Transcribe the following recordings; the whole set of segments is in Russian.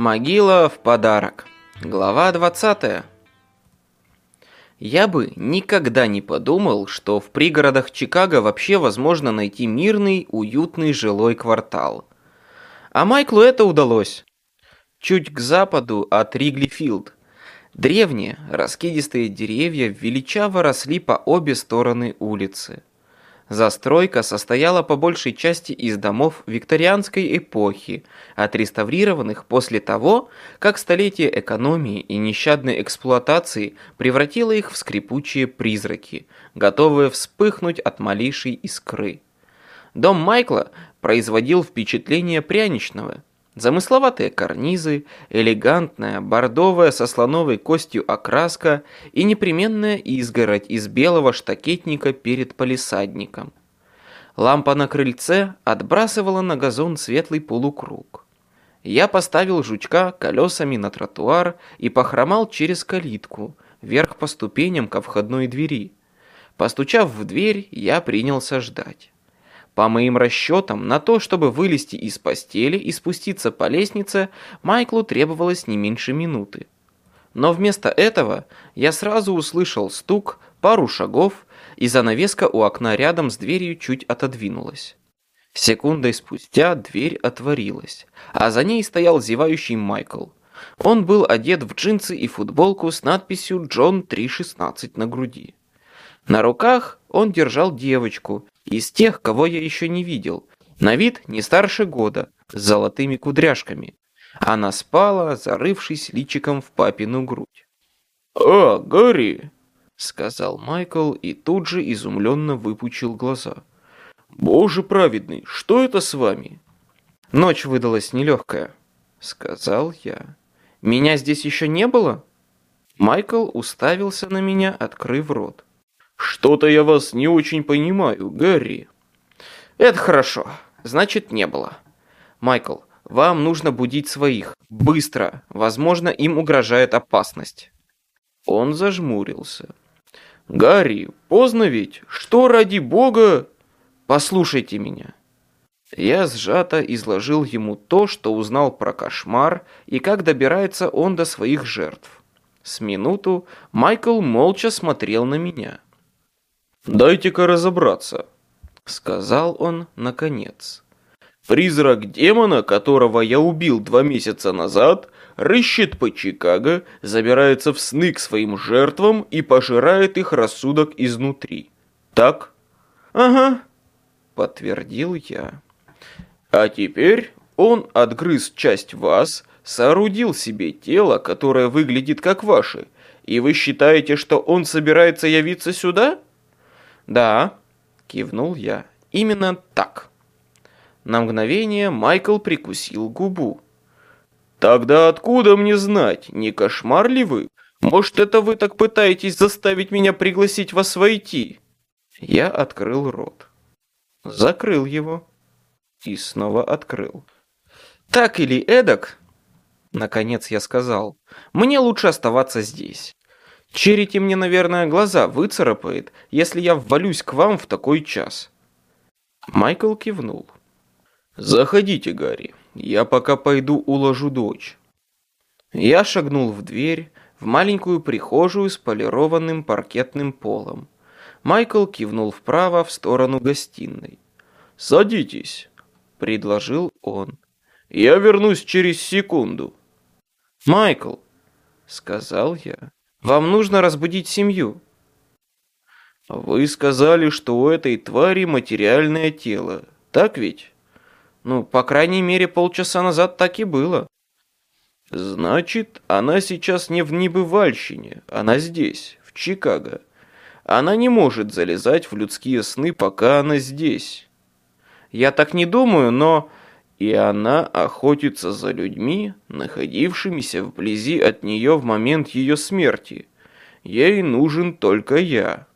Могила в подарок. Глава 20. Я бы никогда не подумал, что в пригородах Чикаго вообще возможно найти мирный, уютный жилой квартал. А Майклу это удалось. Чуть к западу от Риглифилд. Древние, раскидистые деревья величаво росли по обе стороны улицы. Застройка состояла по большей части из домов викторианской эпохи, отреставрированных после того, как столетие экономии и нещадной эксплуатации превратило их в скрипучие призраки, готовые вспыхнуть от малейшей искры. Дом Майкла производил впечатление пряничного – Замысловатые карнизы, элегантная, бордовая со слоновой костью окраска и непременная изгородь из белого штакетника перед палисадником. Лампа на крыльце отбрасывала на газон светлый полукруг. Я поставил жучка колесами на тротуар и похромал через калитку, вверх по ступеням ко входной двери. Постучав в дверь, я принялся ждать. По моим расчетам, на то, чтобы вылезти из постели и спуститься по лестнице, Майклу требовалось не меньше минуты. Но вместо этого я сразу услышал стук, пару шагов, и занавеска у окна рядом с дверью чуть отодвинулась. Секундой спустя дверь отворилась, а за ней стоял зевающий Майкл. Он был одет в джинсы и футболку с надписью «Джон 316» на груди. На руках он держал девочку, из тех, кого я еще не видел. На вид не старше года, с золотыми кудряшками. Она спала, зарывшись личиком в папину грудь. «А, Гарри!» — сказал Майкл и тут же изумленно выпучил глаза. «Боже праведный, что это с вами?» «Ночь выдалась нелегкая», — сказал я. «Меня здесь еще не было?» Майкл уставился на меня, открыв рот. «Что-то я вас не очень понимаю, Гарри». «Это хорошо. Значит, не было. Майкл, вам нужно будить своих. Быстро. Возможно, им угрожает опасность». Он зажмурился. «Гарри, поздно ведь. Что ради бога?» «Послушайте меня». Я сжато изложил ему то, что узнал про кошмар и как добирается он до своих жертв. С минуту Майкл молча смотрел на меня. «Дайте-ка разобраться», — сказал он наконец. «Призрак демона, которого я убил два месяца назад, рыщет по Чикаго, забирается в сны к своим жертвам и пожирает их рассудок изнутри. Так?» «Ага», — подтвердил я. «А теперь он отгрыз часть вас, соорудил себе тело, которое выглядит как ваше, и вы считаете, что он собирается явиться сюда?» «Да», — кивнул я, — «именно так». На мгновение Майкл прикусил губу. «Тогда откуда мне знать, не кошмар ли вы? Может, это вы так пытаетесь заставить меня пригласить вас войти?» Я открыл рот. Закрыл его. И снова открыл. «Так или эдак», — наконец я сказал, — «мне лучше оставаться здесь. Черити мне, наверное, глаза выцарапает, если я ввалюсь к вам в такой час». Майкл кивнул. «Заходите, Гарри. Я пока пойду уложу дочь». Я шагнул в дверь, в маленькую прихожую с полированным паркетным полом. Майкл кивнул вправо в сторону гостиной. «Садитесь», — предложил он. «Я вернусь через секунду». «Майкл», — сказал я, вам нужно разбудить семью». «Вы сказали, что у этой твари материальное тело, так ведь?» «Ну, по крайней мере, полчаса назад так и было». «Значит, она сейчас не в Небывальщине, она здесь, в Чикаго. Она не может залезать в людские сны, пока она здесь». «Я так не думаю, но...» и она охотится за людьми, находившимися вблизи от нее в момент ее смерти. Ей нужен только я.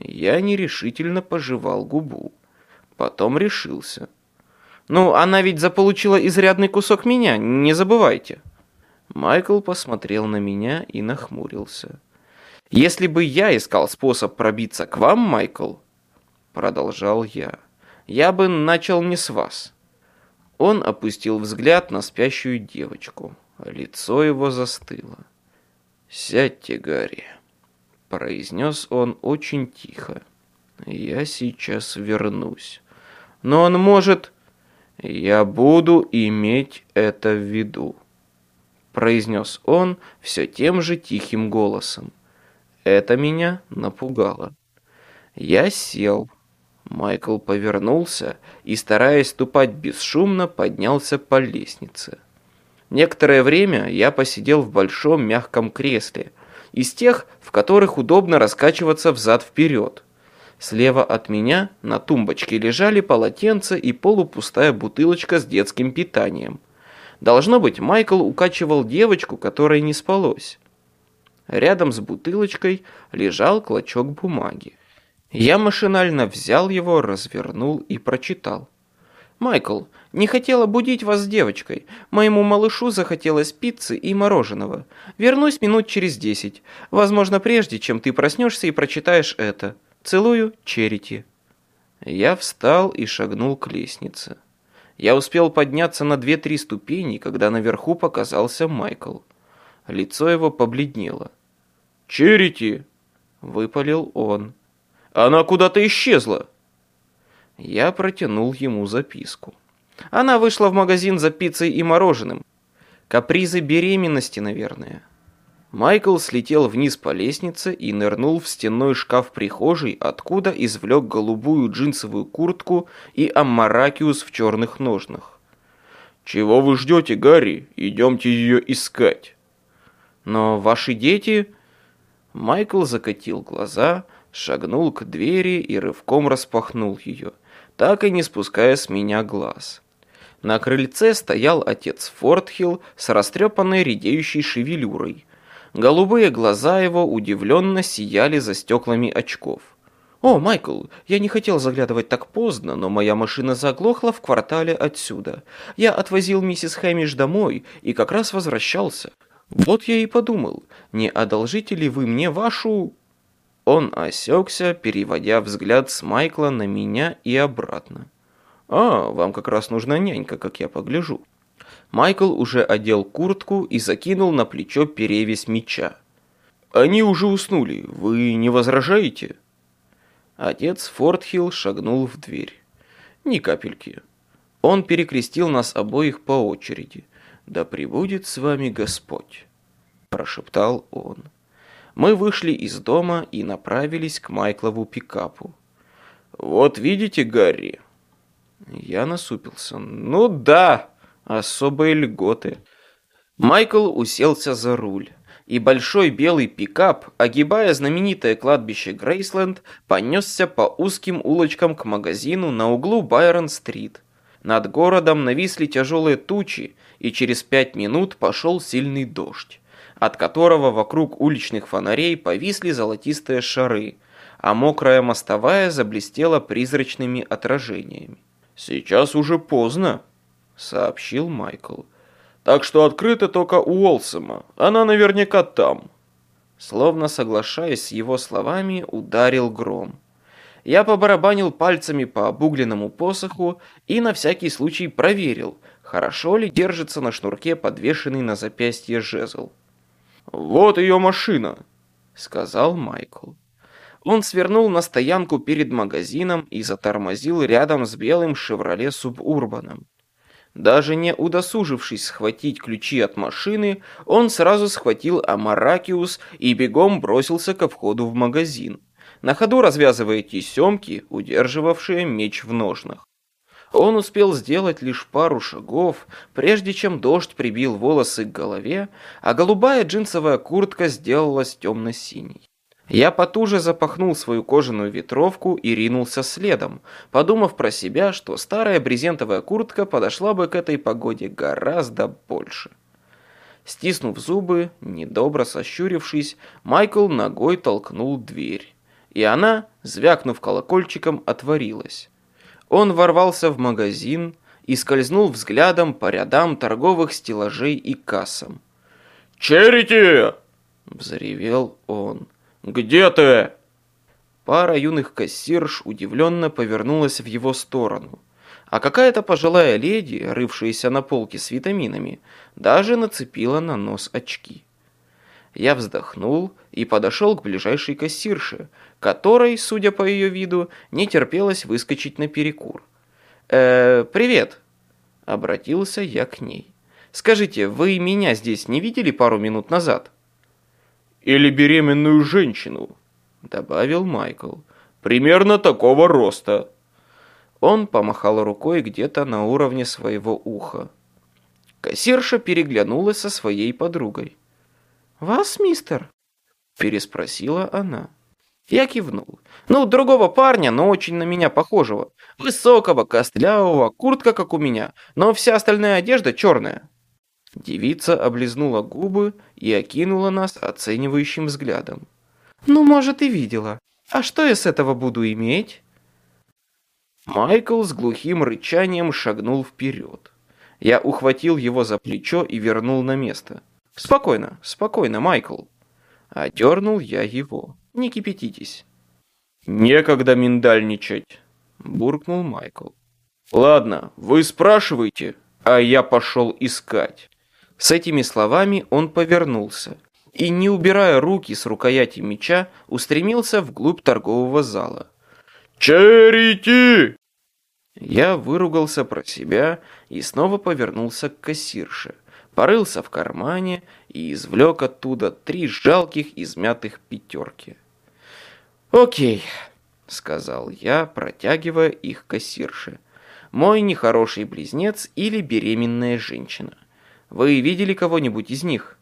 Я нерешительно пожевал губу. Потом решился. «Ну, она ведь заполучила изрядный кусок меня, не забывайте». Майкл посмотрел на меня и нахмурился. «Если бы я искал способ пробиться к вам, Майкл», — продолжал я, — «я бы начал не с вас». Он опустил взгляд на спящую девочку. Лицо его застыло. «Сядьте, Гарри», — произнес он очень тихо. «Я сейчас вернусь. Но он может...» «Я буду иметь это в виду», — произнес он все тем же тихим голосом. Это меня напугало. Я сел. Майкл повернулся и, стараясь ступать бесшумно, поднялся по лестнице. Некоторое время я посидел в большом мягком кресле, из тех, в которых удобно раскачиваться взад-вперед. Слева от меня на тумбочке лежали полотенце и полупустая бутылочка с детским питанием. Должно быть, Майкл укачивал девочку, которой не спалось. Рядом с бутылочкой лежал клочок бумаги. Я машинально взял его, развернул и прочитал. «Майкл, не хотела будить вас с девочкой. Моему малышу захотелось пиццы и мороженого. Вернусь минут через десять. Возможно, прежде, чем ты проснешься и прочитаешь это. Целую, Черити». Я встал и шагнул к лестнице. Я успел подняться на две-три ступени, когда наверху показался Майкл. Лицо его побледнело. «Черити!» — выпалил он. «Она куда-то исчезла!» Я протянул ему записку. Она вышла в магазин за пиццей и мороженым. Капризы беременности, наверное. Майкл слетел вниз по лестнице и нырнул в стенной шкаф прихожей, откуда извлек голубую джинсовую куртку и аммаракиус в черных ножнах. «Чего вы ждете, Гарри? Идемте ее искать». «Но ваши дети...» Майкл закатил глаза, шагнул к двери и рывком распахнул ее, так и не спуская с меня глаз. На крыльце стоял отец Фортхилл с растрепанной редеющей шевелюрой. Голубые глаза его удивленно сияли за стеклами очков. «О, Майкл, я не хотел заглядывать так поздно, но моя машина заглохла в квартале отсюда. Я отвозил миссис Хэмиш домой и как раз возвращался. Вот я и подумал, не одолжите ли вы мне вашу...» Он осекся, переводя взгляд с Майкла на меня и обратно. «А, вам как раз нужна нянька, как я погляжу». Майкл уже одел куртку и закинул на плечо перевесь меча. «Они уже уснули, вы не возражаете?» Отец Фортхилл шагнул в дверь. «Ни капельки». Он перекрестил нас обоих по очереди. «Да пребудет с вами Господь», – прошептал он. Мы вышли из дома и направились к Майклову пикапу. «Вот видите, Гарри?» Я насупился. «Ну да, особые льготы». Майкл уселся за руль, и большой белый пикап, огибая знаменитое кладбище Грейсленд, понесся по узким улочкам к магазину на углу Байрон-стрит. Над городом нависли тяжелые тучи, и через пять минут пошел сильный дождь, от которого вокруг уличных фонарей повисли золотистые шары, а мокрая мостовая заблестела призрачными отражениями. «Сейчас уже поздно», — сообщил Майкл. «Так что открыто только у Уолсома. Она наверняка там». Словно соглашаясь с его словами, ударил гром. Я побарабанил пальцами по обугленному посоху и на всякий случай проверил, хорошо ли держится на шнурке подвешенный на запястье жезл. «Вот ее машина», — сказал Майкл. Он свернул на стоянку перед магазином и затормозил рядом с белым «Шевроле Субурбаном». Даже не удосужившись схватить ключи от машины, он сразу схватил Амаракиус и бегом бросился ко входу в магазин, на ходу развязывая тесемки, удерживавшие меч в ножнах. Он успел сделать лишь пару шагов, прежде чем дождь прибил волосы к голове, а голубая джинсовая куртка сделалась темно-синей. Я потуже запахнул свою кожаную ветровку и ринулся следом, подумав про себя, что старая брезентовая куртка подошла бы к этой погоде гораздо больше. Стиснув зубы, недобро сощурившись, Майкл ногой толкнул дверь, и она, звякнув колокольчиком, отворилась. Он ворвался в магазин и скользнул взглядом по рядам торговых стеллажей и кассам. «Черити!» – взревел он. «Где ты?» Пара юных кассирш удивленно повернулась в его сторону. А какая-то пожилая леди, рывшаяся на полке с витаминами, даже нацепила на нос очки. Я вздохнул и подошел к ближайшей кассирше, которой, судя по ее виду, не терпелось выскочить на перекур. «Э, привет!» – обратился я к ней. «Скажите, вы меня здесь не видели пару минут назад?» «Или беременную женщину», – добавил Майкл. «Примерно такого роста». Он помахал рукой где-то на уровне своего уха. Кассирша переглянулась со своей подругой. «Вас, мистер?» – переспросила она. Я кивнул. «Ну, другого парня, но очень на меня похожего. Высокого, костлявого, куртка как у меня, но вся остальная одежда черная». Девица облизнула губы и окинула нас оценивающим взглядом. «Ну, может, и видела. А что я с этого буду иметь?» Майкл с глухим рычанием шагнул вперед. Я ухватил его за плечо и вернул на место. «Спокойно, спокойно, Майкл!» Одернул я его. «Не кипятитесь!» «Некогда миндальничать!» Буркнул Майкл. «Ладно, вы спрашиваете, а я пошел искать!» С этими словами он повернулся и, не убирая руки с рукояти меча, устремился вглубь торгового зала. «Черити!» Я выругался про себя и снова повернулся к кассирше, порылся в кармане и извлек оттуда три жалких измятых пятерки. «Окей», — сказал я, протягивая их кассирше. «Мой нехороший близнец или беременная женщина. Вы видели кого-нибудь из них?»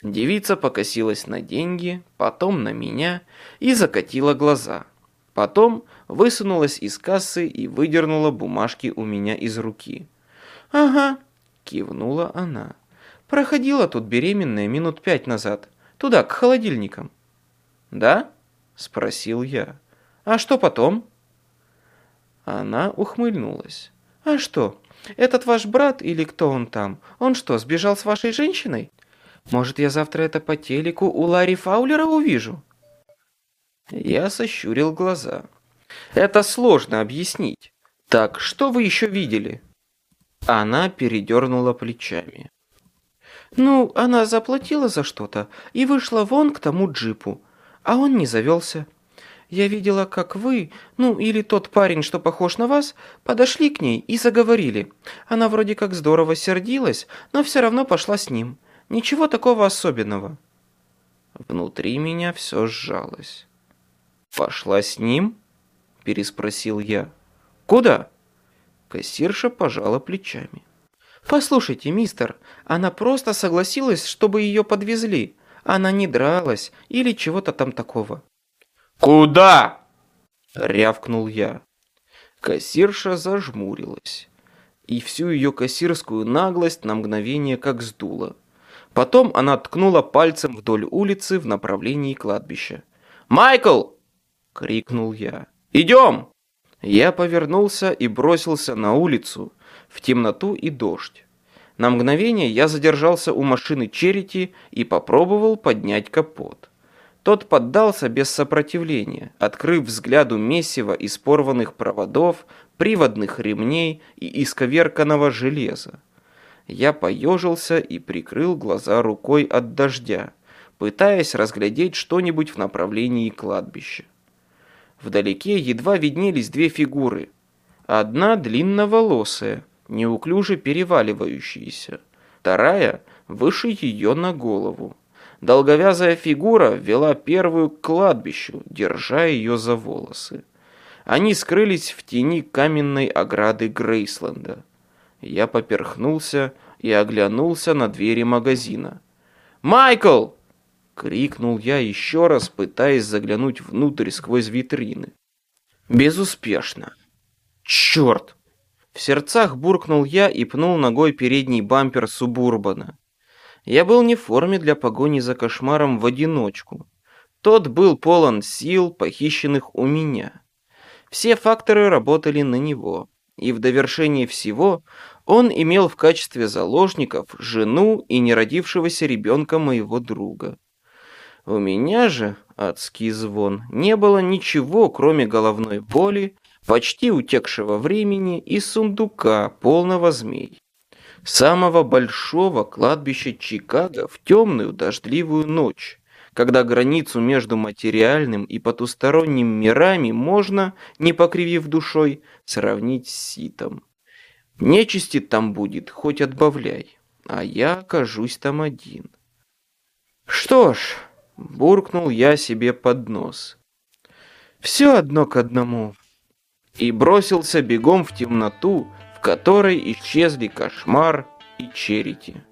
Девица покосилась на деньги, потом на меня и закатила глаза. Потом высунулась из кассы и выдернула бумажки у меня из руки. «Ага», — кивнула она. «Проходила тут беременная минут пять назад. Туда, к холодильникам». «Да?» — спросил я. «А что потом?» Она ухмыльнулась. «А что, этот ваш брат или кто он там? Он что, сбежал с вашей женщиной? Может, я завтра это по телеку у Ларри Фаулера увижу?» Я сощурил глаза. Это сложно объяснить. Так, что вы еще видели? Она передернула плечами. Ну, она заплатила за что-то и вышла вон к тому джипу, а он не завелся. Я видела, как вы, ну или тот парень, что похож на вас, подошли к ней и заговорили. Она вроде как здорово сердилась, но все равно пошла с ним. Ничего такого особенного. Внутри меня все сжалось. «Пошла с ним?» – переспросил я. «Куда?» Кассирша пожала плечами. «Послушайте, мистер, она просто согласилась, чтобы ее подвезли. Она не дралась или чего-то там такого». «Куда?» – рявкнул я. Кассирша зажмурилась, и всю ее кассирскую наглость на мгновение как сдуло. Потом она ткнула пальцем вдоль улицы в направлении кладбища. «Майкл!» — крикнул я. «Идем!» Я повернулся и бросился на улицу, в темноту и дождь. На мгновение я задержался у машины Черити и попробовал поднять капот. Тот поддался без сопротивления, открыв взгляду месиво из порванных проводов, приводных ремней и исковерканного железа. Я поежился и прикрыл глаза рукой от дождя, пытаясь разглядеть что-нибудь в направлении кладбища. Вдалеке едва виднелись две фигуры. Одна длинноволосая, неуклюже переваливающаяся. Вторая выше ее на голову. Долговязая фигура вела первую к кладбищу, держа ее за волосы. Они скрылись в тени каменной ограды Грейсленда. Я поперхнулся и оглянулся на двери магазина. «Майкл!» Крикнул я еще раз, пытаясь заглянуть внутрь сквозь витрины. Безуспешно. Черт! В сердцах буркнул я и пнул ногой передний бампер Субурбана. Я был не в форме для погони за кошмаром в одиночку. Тот был полон сил, похищенных у меня. Все факторы работали на него, и в довершение всего он имел в качестве заложников жену и неродившегося ребенка моего друга. У меня же, адский звон, не было ничего, кроме головной боли, почти утекшего времени и сундука, полного змей. Самого большого кладбища Чикаго в темную дождливую ночь, когда границу между материальным и потусторонним мирами можно, не покривив душой, сравнить с ситом. Нечисти там будет, хоть отбавляй, а я окажусь там один. Что ж, буркнул я себе под нос. Все одно к одному. И бросился бегом в темноту, в которой исчезли кошмар и черити.